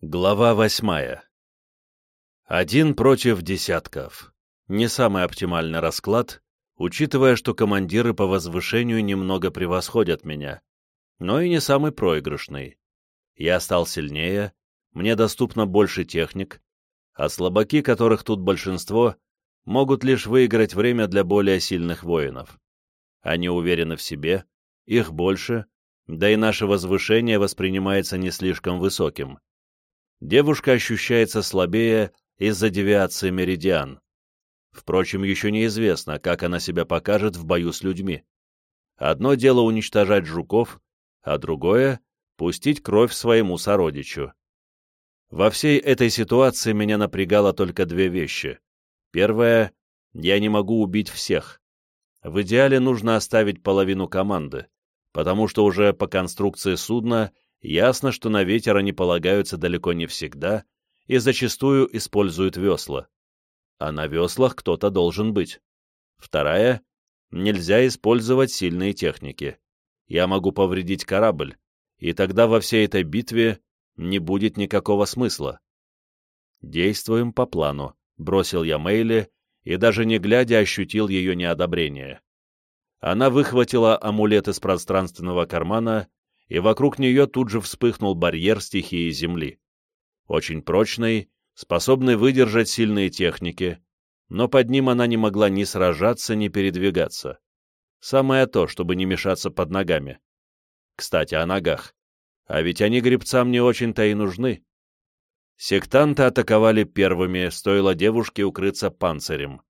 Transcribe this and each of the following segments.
Глава восьмая. Один против десятков. Не самый оптимальный расклад, учитывая, что командиры по возвышению немного превосходят меня, но и не самый проигрышный. Я стал сильнее, мне доступно больше техник, а слабаки, которых тут большинство, могут лишь выиграть время для более сильных воинов. Они уверены в себе, их больше, да и наше возвышение воспринимается не слишком высоким девушка ощущается слабее из-за девиации меридиан. Впрочем, еще неизвестно, как она себя покажет в бою с людьми. Одно дело уничтожать жуков, а другое — пустить кровь своему сородичу. Во всей этой ситуации меня напрягало только две вещи. Первое — я не могу убить всех. В идеале нужно оставить половину команды, потому что уже по конструкции судна ясно, что на ветер они полагаются далеко не всегда и зачастую используют весла. А на веслах кто-то должен быть. Вторая — нельзя использовать сильные техники. Я могу повредить корабль, и тогда во всей этой битве не будет никакого смысла. «Действуем по плану», — бросил я Мейли, и даже не глядя ощутил ее неодобрение. Она выхватила амулет из пространственного кармана и вокруг нее тут же вспыхнул барьер стихии Земли. Очень прочный, способный выдержать сильные техники, но под ним она не могла ни сражаться, ни передвигаться. Самое то, чтобы не мешаться под ногами. Кстати, о ногах. А ведь они гребцам не очень-то и нужны. Сектанты атаковали первыми, стоило девушке укрыться панцирем.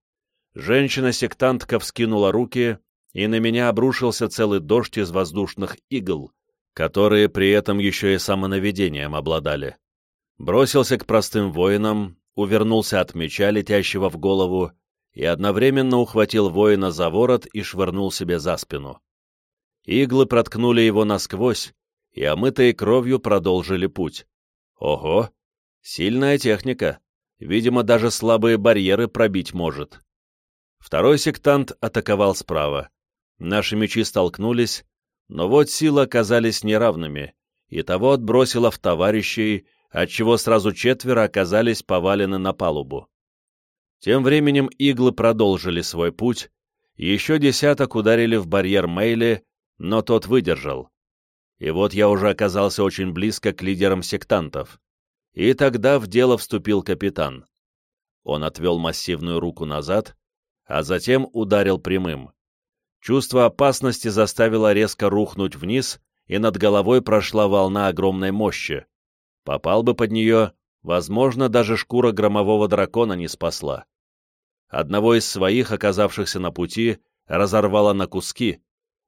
Женщина-сектантка вскинула руки, и на меня обрушился целый дождь из воздушных игл, которые при этом еще и самонаведением обладали. Бросился к простым воинам, увернулся от меча, летящего в голову, и одновременно ухватил воина за ворот и швырнул себе за спину. Иглы проткнули его насквозь, и омытые кровью продолжили путь. Ого! Сильная техника. Видимо, даже слабые барьеры пробить может. Второй сектант атаковал справа. Наши мечи столкнулись, но вот силы оказались неравными, и того отбросило в товарищей, отчего сразу четверо оказались повалены на палубу. Тем временем иглы продолжили свой путь, еще десяток ударили в барьер Мейли, но тот выдержал. И вот я уже оказался очень близко к лидерам сектантов. И тогда в дело вступил капитан. Он отвел массивную руку назад, а затем ударил прямым. Чувство опасности заставило резко рухнуть вниз, и над головой прошла волна огромной мощи. Попал бы под нее, возможно, даже шкура громового дракона не спасла. Одного из своих, оказавшихся на пути, разорвало на куски,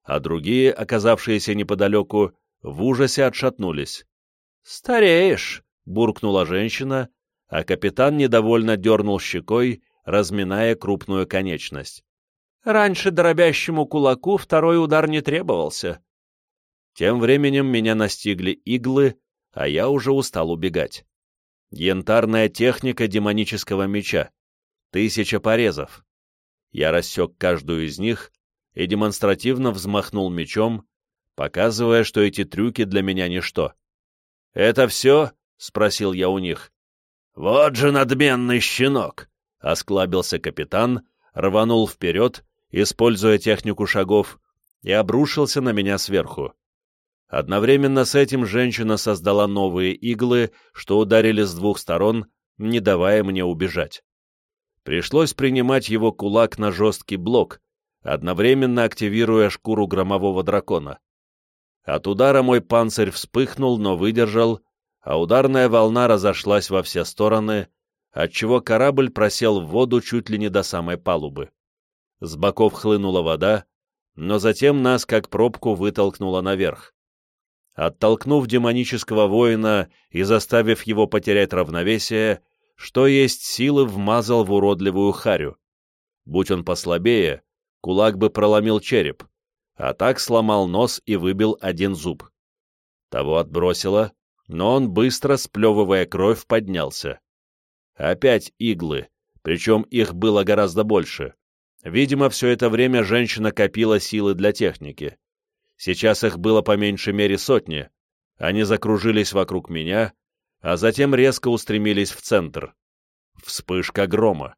а другие, оказавшиеся неподалеку, в ужасе отшатнулись. «Стареешь!» — буркнула женщина, а капитан недовольно дернул щекой, разминая крупную конечность. Раньше дробящему кулаку второй удар не требовался. Тем временем меня настигли иглы, а я уже устал убегать. Янтарная техника демонического меча. Тысяча порезов. Я рассек каждую из них и демонстративно взмахнул мечом, показывая, что эти трюки для меня ничто. «Это все?» — спросил я у них. «Вот же надменный щенок!» — осклабился капитан, рванул вперед используя технику шагов, и обрушился на меня сверху. Одновременно с этим женщина создала новые иглы, что ударили с двух сторон, не давая мне убежать. Пришлось принимать его кулак на жесткий блок, одновременно активируя шкуру громового дракона. От удара мой панцирь вспыхнул, но выдержал, а ударная волна разошлась во все стороны, отчего корабль просел в воду чуть ли не до самой палубы. С боков хлынула вода, но затем нас, как пробку, вытолкнуло наверх. Оттолкнув демонического воина и заставив его потерять равновесие, что есть силы вмазал в уродливую харю. Будь он послабее, кулак бы проломил череп, а так сломал нос и выбил один зуб. Того отбросило, но он быстро, сплевывая кровь, поднялся. Опять иглы, причем их было гораздо больше. Видимо, все это время женщина копила силы для техники. Сейчас их было по меньшей мере сотни. Они закружились вокруг меня, а затем резко устремились в центр. Вспышка грома.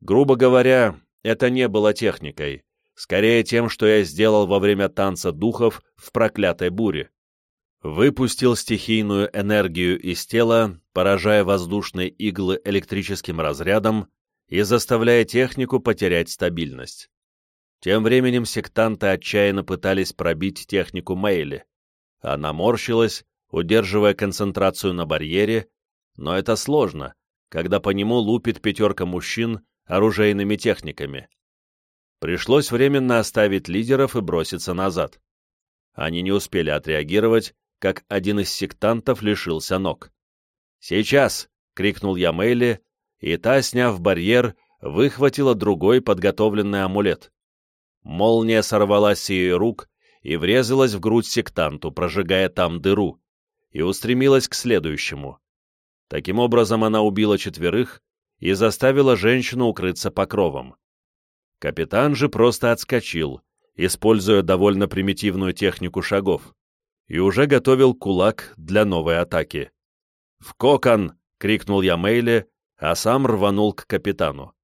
Грубо говоря, это не было техникой, скорее тем, что я сделал во время танца духов в проклятой буре. Выпустил стихийную энергию из тела, поражая воздушные иглы электрическим разрядом и заставляя технику потерять стабильность. Тем временем сектанты отчаянно пытались пробить технику Мейли. Она морщилась, удерживая концентрацию на барьере, но это сложно, когда по нему лупит пятерка мужчин оружейными техниками. Пришлось временно оставить лидеров и броситься назад. Они не успели отреагировать, как один из сектантов лишился ног. «Сейчас!» — крикнул я Мэйли, и та, сняв барьер, выхватила другой подготовленный амулет. Молния сорвалась с ее рук и врезалась в грудь сектанту, прожигая там дыру, и устремилась к следующему. Таким образом, она убила четверых и заставила женщину укрыться покровом. Капитан же просто отскочил, используя довольно примитивную технику шагов, и уже готовил кулак для новой атаки. «В кокон!» — крикнул я Мейле, а сам рванул к капитану.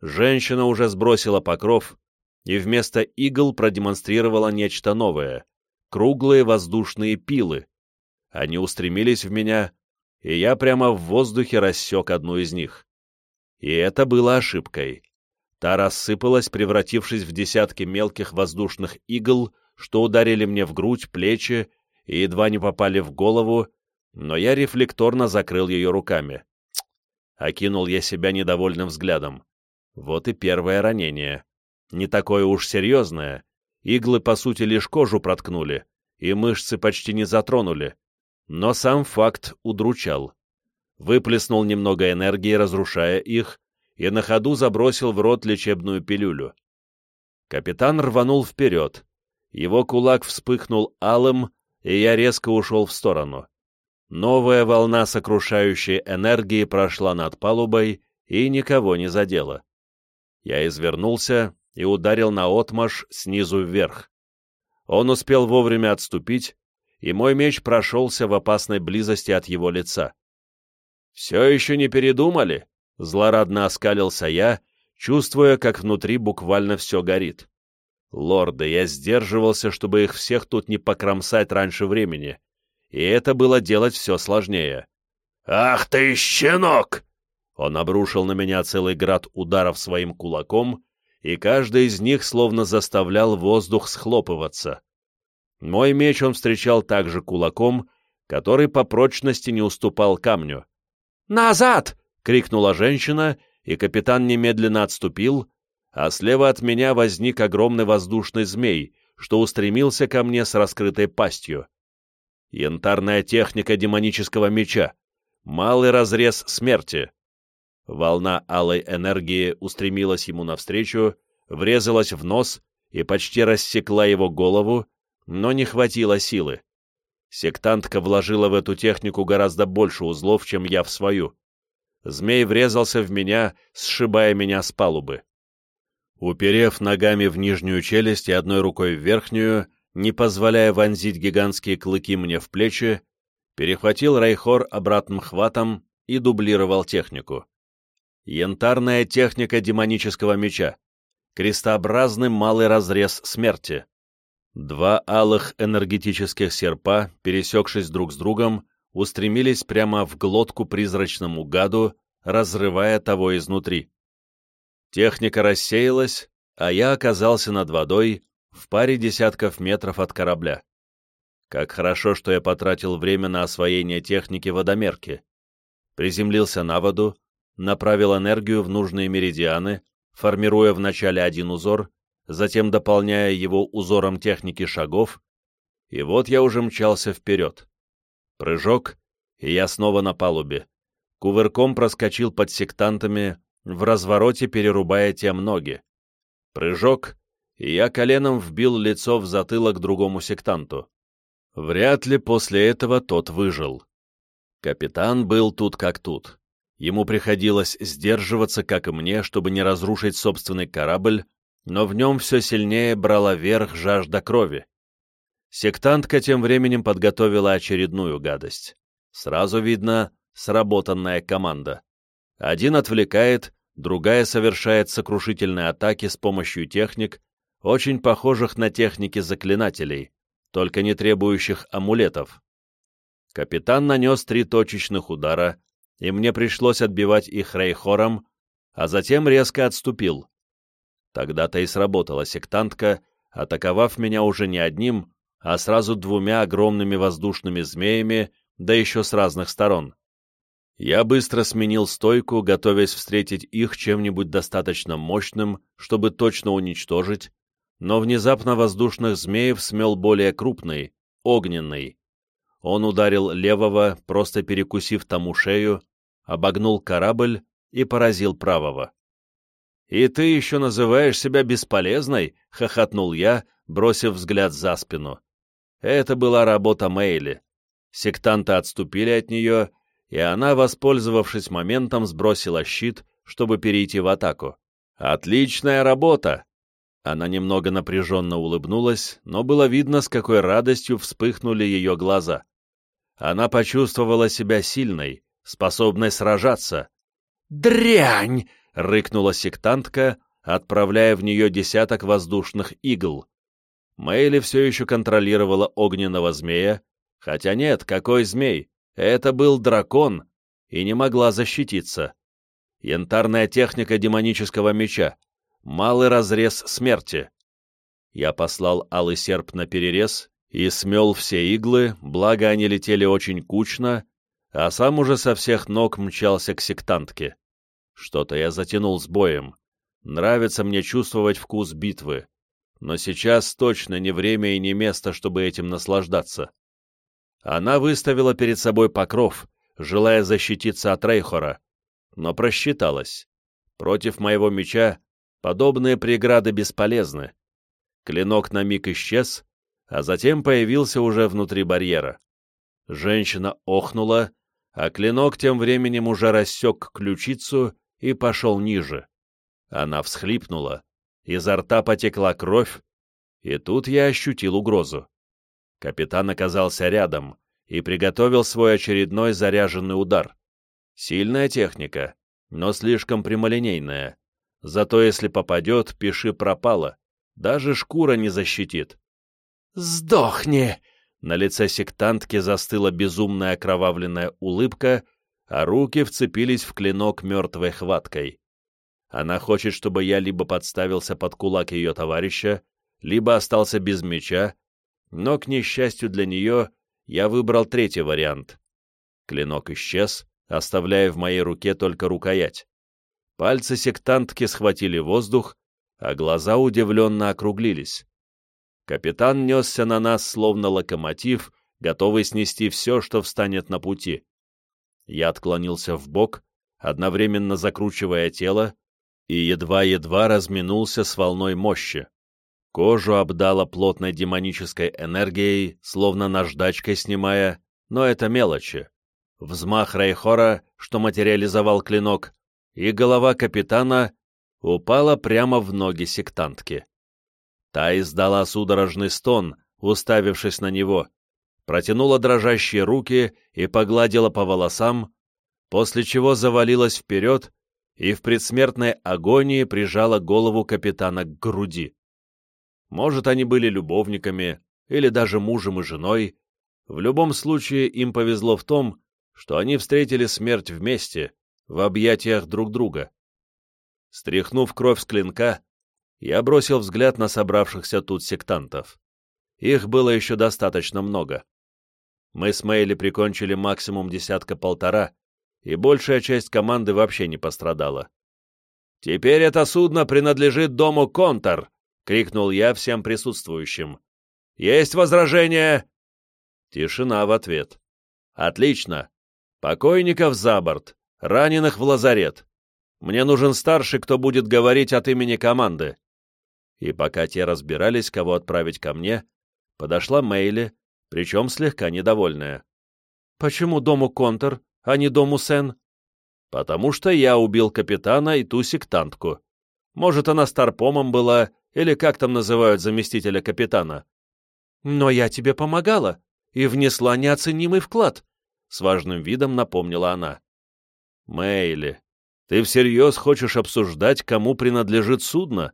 Женщина уже сбросила покров и вместо игл продемонстрировала нечто новое — круглые воздушные пилы. Они устремились в меня, и я прямо в воздухе рассек одну из них. И это было ошибкой. Та рассыпалась, превратившись в десятки мелких воздушных игл, что ударили мне в грудь, плечи и едва не попали в голову, но я рефлекторно закрыл ее руками. Окинул я себя недовольным взглядом. Вот и первое ранение. Не такое уж серьезное. Иглы, по сути, лишь кожу проткнули, и мышцы почти не затронули. Но сам факт удручал выплеснул немного энергии, разрушая их, и на ходу забросил в рот лечебную пилюлю. Капитан рванул вперед. Его кулак вспыхнул алым, и я резко ушел в сторону. Новая волна сокрушающей энергии прошла над палубой и никого не задела. Я извернулся и ударил на отмаш снизу вверх. Он успел вовремя отступить, и мой меч прошелся в опасной близости от его лица. «Все еще не передумали?» — злорадно оскалился я, чувствуя, как внутри буквально все горит. «Лорды, я сдерживался, чтобы их всех тут не покромсать раньше времени, и это было делать все сложнее». «Ах ты, щенок!» Он обрушил на меня целый град ударов своим кулаком, и каждый из них словно заставлял воздух схлопываться. Мой меч он встречал также кулаком, который по прочности не уступал камню. «Назад!» — крикнула женщина, и капитан немедленно отступил, а слева от меня возник огромный воздушный змей, что устремился ко мне с раскрытой пастью. Янтарная техника демонического меча. Малый разрез смерти. Волна алой энергии устремилась ему навстречу, врезалась в нос и почти рассекла его голову, но не хватило силы. Сектантка вложила в эту технику гораздо больше узлов, чем я в свою. Змей врезался в меня, сшибая меня с палубы. Уперев ногами в нижнюю челюсть и одной рукой в верхнюю, не позволяя вонзить гигантские клыки мне в плечи, перехватил Райхор обратным хватом и дублировал технику. Янтарная техника демонического меча. Крестообразный малый разрез смерти. Два алых энергетических серпа, пересекшись друг с другом, устремились прямо в глотку призрачному гаду, разрывая того изнутри. Техника рассеялась, а я оказался над водой в паре десятков метров от корабля. Как хорошо, что я потратил время на освоение техники водомерки. Приземлился на воду, направил энергию в нужные меридианы, формируя вначале один узор, затем дополняя его узором техники шагов, и вот я уже мчался вперед. Прыжок, и я снова на палубе. Кувырком проскочил под сектантами, в развороте перерубая тем ноги. Прыжок, и я коленом вбил лицо в затылок другому сектанту. Вряд ли после этого тот выжил. Капитан был тут как тут. Ему приходилось сдерживаться, как и мне, чтобы не разрушить собственный корабль, но в нем все сильнее брала верх жажда крови. Сектантка тем временем подготовила очередную гадость. Сразу видно сработанная команда. Один отвлекает, другая совершает сокрушительные атаки с помощью техник, очень похожих на техники заклинателей, только не требующих амулетов. Капитан нанес три точечных удара, и мне пришлось отбивать их рейхором, а затем резко отступил. Тогда-то и сработала сектантка, атаковав меня уже не одним, а сразу двумя огромными воздушными змеями, да еще с разных сторон. Я быстро сменил стойку, готовясь встретить их чем-нибудь достаточно мощным, чтобы точно уничтожить, но внезапно воздушных змеев смел более крупный, огненный. Он ударил левого, просто перекусив тому шею, обогнул корабль и поразил правого. «И ты еще называешь себя бесполезной?» — хохотнул я, бросив взгляд за спину. Это была работа Мэйли. Сектанты отступили от нее, и она, воспользовавшись моментом, сбросила щит, чтобы перейти в атаку. «Отличная работа!» Она немного напряженно улыбнулась, но было видно, с какой радостью вспыхнули ее глаза. Она почувствовала себя сильной, способной сражаться. «Дрянь!» — рыкнула сектантка, отправляя в нее десяток воздушных игл. Мэйли все еще контролировала огненного змея, хотя нет, какой змей? Это был дракон, и не могла защититься. Янтарная техника демонического меча, малый разрез смерти. Я послал алый серп на перерез и смел все иглы, благо они летели очень кучно, а сам уже со всех ног мчался к сектантке. Что-то я затянул с боем. Нравится мне чувствовать вкус битвы. Но сейчас точно не время и не место, чтобы этим наслаждаться. Она выставила перед собой покров, желая защититься от Рейхора, но просчиталась. Против моего меча подобные преграды бесполезны. Клинок на миг исчез, а затем появился уже внутри барьера. Женщина охнула, а клинок тем временем уже рассек ключицу и пошел ниже. Она всхлипнула, изо рта потекла кровь, и тут я ощутил угрозу. Капитан оказался рядом и приготовил свой очередной заряженный удар. Сильная техника, но слишком прямолинейная. Зато если попадет, пиши пропало. Даже шкура не защитит. «Сдохни!» На лице сектантки застыла безумная окровавленная улыбка, а руки вцепились в клинок мертвой хваткой. Она хочет, чтобы я либо подставился под кулак ее товарища, либо остался без меча, но, к несчастью для нее, я выбрал третий вариант. Клинок исчез, оставляя в моей руке только рукоять. Пальцы сектантки схватили воздух, а глаза удивленно округлились. Капитан несся на нас, словно локомотив, готовый снести все, что встанет на пути. Я отклонился в бок, одновременно закручивая тело, и едва-едва разминулся с волной мощи. Кожу обдала плотной демонической энергией, словно наждачкой снимая, но это мелочи. Взмах Рейхора, что материализовал клинок, и голова капитана упала прямо в ноги сектантки. Та издала судорожный стон, уставившись на него, протянула дрожащие руки и погладила по волосам, после чего завалилась вперед и в предсмертной агонии прижала голову капитана к груди. Может, они были любовниками или даже мужем и женой, в любом случае им повезло в том, что они встретили смерть вместе, в объятиях друг друга. Стряхнув кровь с клинка, я бросил взгляд на собравшихся тут сектантов. Их было еще достаточно много. Мы с Мэйли прикончили максимум десятка-полтора, и большая часть команды вообще не пострадала. «Теперь это судно принадлежит дому Контор!» — крикнул я всем присутствующим. «Есть возражения?» Тишина в ответ. «Отлично. Покойников за борт, раненых в лазарет. Мне нужен старший, кто будет говорить от имени команды и пока те разбирались, кого отправить ко мне, подошла Мейли, причем слегка недовольная. «Почему дому Контор, а не дому Сен?» «Потому что я убил капитана и ту сектантку. Может, она старпомом была, или как там называют заместителя капитана?» «Но я тебе помогала и внесла неоценимый вклад. с важным видом напомнила она. Мэйли, ты всерьез хочешь обсуждать, кому принадлежит судно?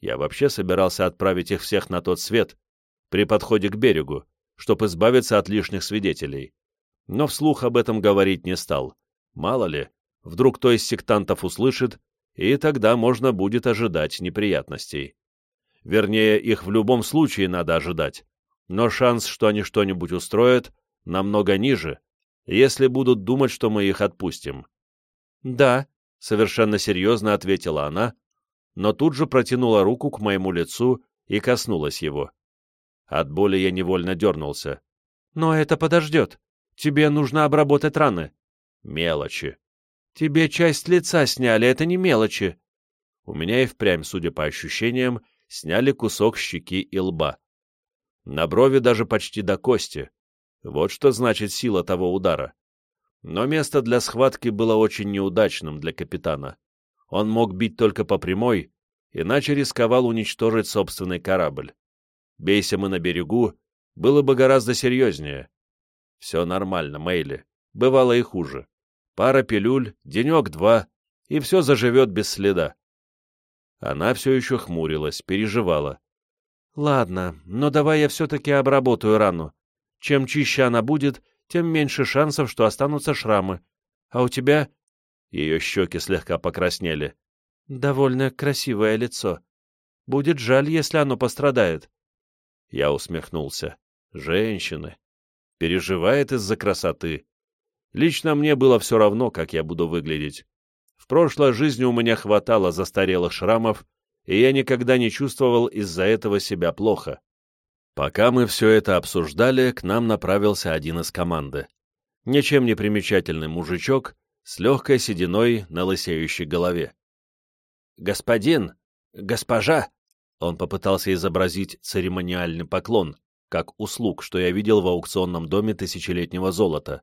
Я вообще собирался отправить их всех на тот свет при подходе к берегу, чтобы избавиться от лишних свидетелей. Но вслух об этом говорить не стал. Мало ли, вдруг кто из сектантов услышит, и тогда можно будет ожидать неприятностей. Вернее, их в любом случае надо ожидать, но шанс, что они что-нибудь устроят, намного ниже, если будут думать, что мы их отпустим. «Да», — совершенно серьезно ответила она, но тут же протянула руку к моему лицу и коснулась его. От боли я невольно дернулся. «Но это подождет. Тебе нужно обработать раны». «Мелочи». «Тебе часть лица сняли, это не мелочи». У меня и впрямь, судя по ощущениям, сняли кусок щеки и лба. На брови даже почти до кости. Вот что значит сила того удара. Но место для схватки было очень неудачным для капитана. Он мог бить только по прямой, иначе рисковал уничтожить собственный корабль. Бейся мы на берегу, было бы гораздо серьезнее. Все нормально, Мэйли. Бывало и хуже. Пара пилюль, денек-два, и все заживет без следа. Она все еще хмурилась, переживала. «Ладно, но давай я все-таки обработаю рану. Чем чище она будет, тем меньше шансов, что останутся шрамы. А у тебя...» Ее щеки слегка покраснели. «Довольно красивое лицо. Будет жаль, если оно пострадает». Я усмехнулся. «Женщины. Переживает из-за красоты. Лично мне было все равно, как я буду выглядеть. В прошлой жизни у меня хватало застарелых шрамов, и я никогда не чувствовал из-за этого себя плохо. Пока мы все это обсуждали, к нам направился один из команды. Ничем не примечательный мужичок с легкой сединой на лысеющей голове. «Господин! Госпожа!» Он попытался изобразить церемониальный поклон, как услуг, что я видел в аукционном доме тысячелетнего золота.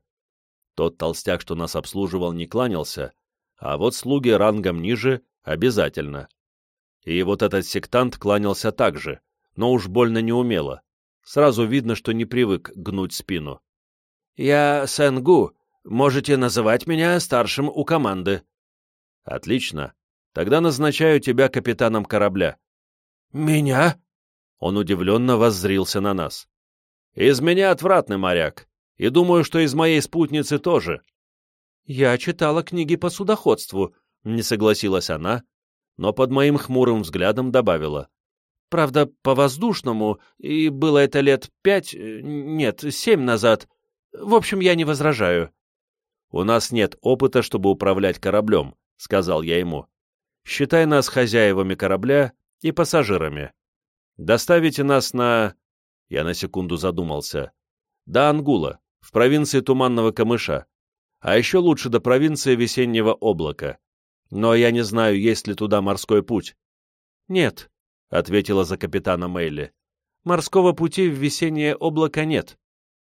Тот толстяк, что нас обслуживал, не кланялся, а вот слуги рангом ниже обязательно. И вот этот сектант кланялся так же, но уж больно неумело. Сразу видно, что не привык гнуть спину. «Я Сэнгу. Можете называть меня старшим у команды». «Отлично. Тогда назначаю тебя капитаном корабля». «Меня?» Он удивленно воззрился на нас. «Из меня отвратный моряк, и думаю, что из моей спутницы тоже. «Я читала книги по судоходству», — не согласилась она, но под моим хмурым взглядом добавила. «Правда, по воздушному, и было это лет пять, э, нет, семь назад. В общем, я не возражаю». «У нас нет опыта, чтобы управлять кораблем», — сказал я ему. «Считай нас хозяевами корабля и пассажирами. Доставите нас на...» Я на секунду задумался. «До Ангула, в провинции Туманного Камыша а еще лучше до провинции Весеннего облака. Но я не знаю, есть ли туда морской путь. Нет, — ответила за капитана Мейли. Морского пути в Весеннее облако нет.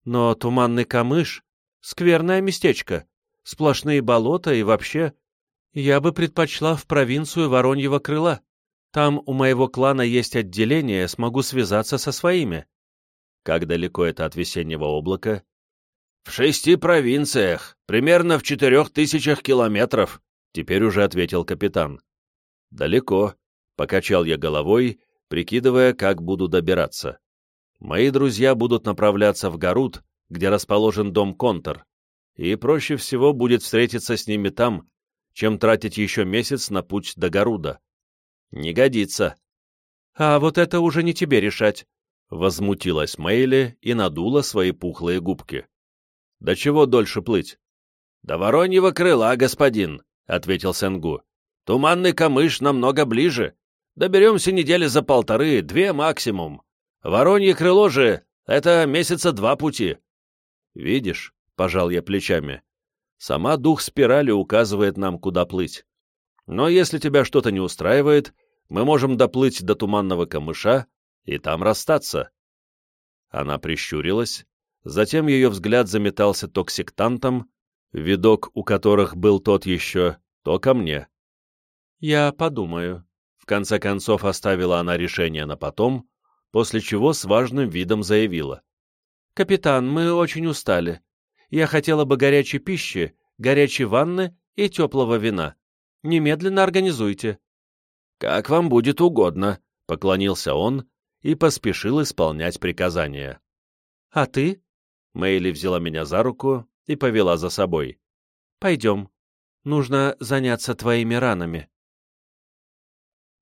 Но Туманный Камыш — скверное местечко, сплошные болота и вообще... Я бы предпочла в провинцию Вороньего Крыла. Там у моего клана есть отделение, смогу связаться со своими. Как далеко это от Весеннего облака? «В шести провинциях, примерно в четырех тысячах километров», — теперь уже ответил капитан. «Далеко», — покачал я головой, прикидывая, как буду добираться. «Мои друзья будут направляться в Гарут, где расположен дом Контор, и проще всего будет встретиться с ними там, чем тратить еще месяц на путь до Гаруда. Не годится». «А вот это уже не тебе решать», — возмутилась Мэйли и надула свои пухлые губки. До чего дольше плыть? До Вороньего крыла, господин, ответил Сенгу. Туманный камыш намного ближе. Доберемся недели за полторы, две максимум. Воронье крыло же — это месяца два пути. Видишь, пожал я плечами. Сама дух спирали указывает нам, куда плыть. Но если тебя что-то не устраивает, мы можем доплыть до туманного камыша и там расстаться. Она прищурилась, Затем ее взгляд заметался то к сектантам, видок у которых был тот еще, то ко мне. «Я подумаю». В конце концов оставила она решение на потом, после чего с важным видом заявила. «Капитан, мы очень устали. Я хотела бы горячей пищи, горячей ванны и теплого вина. Немедленно организуйте». «Как вам будет угодно», — поклонился он и поспешил исполнять приказания. «А ты?» — Мэйли взяла меня за руку и повела за собой. «Пойдем. Нужно заняться твоими ранами».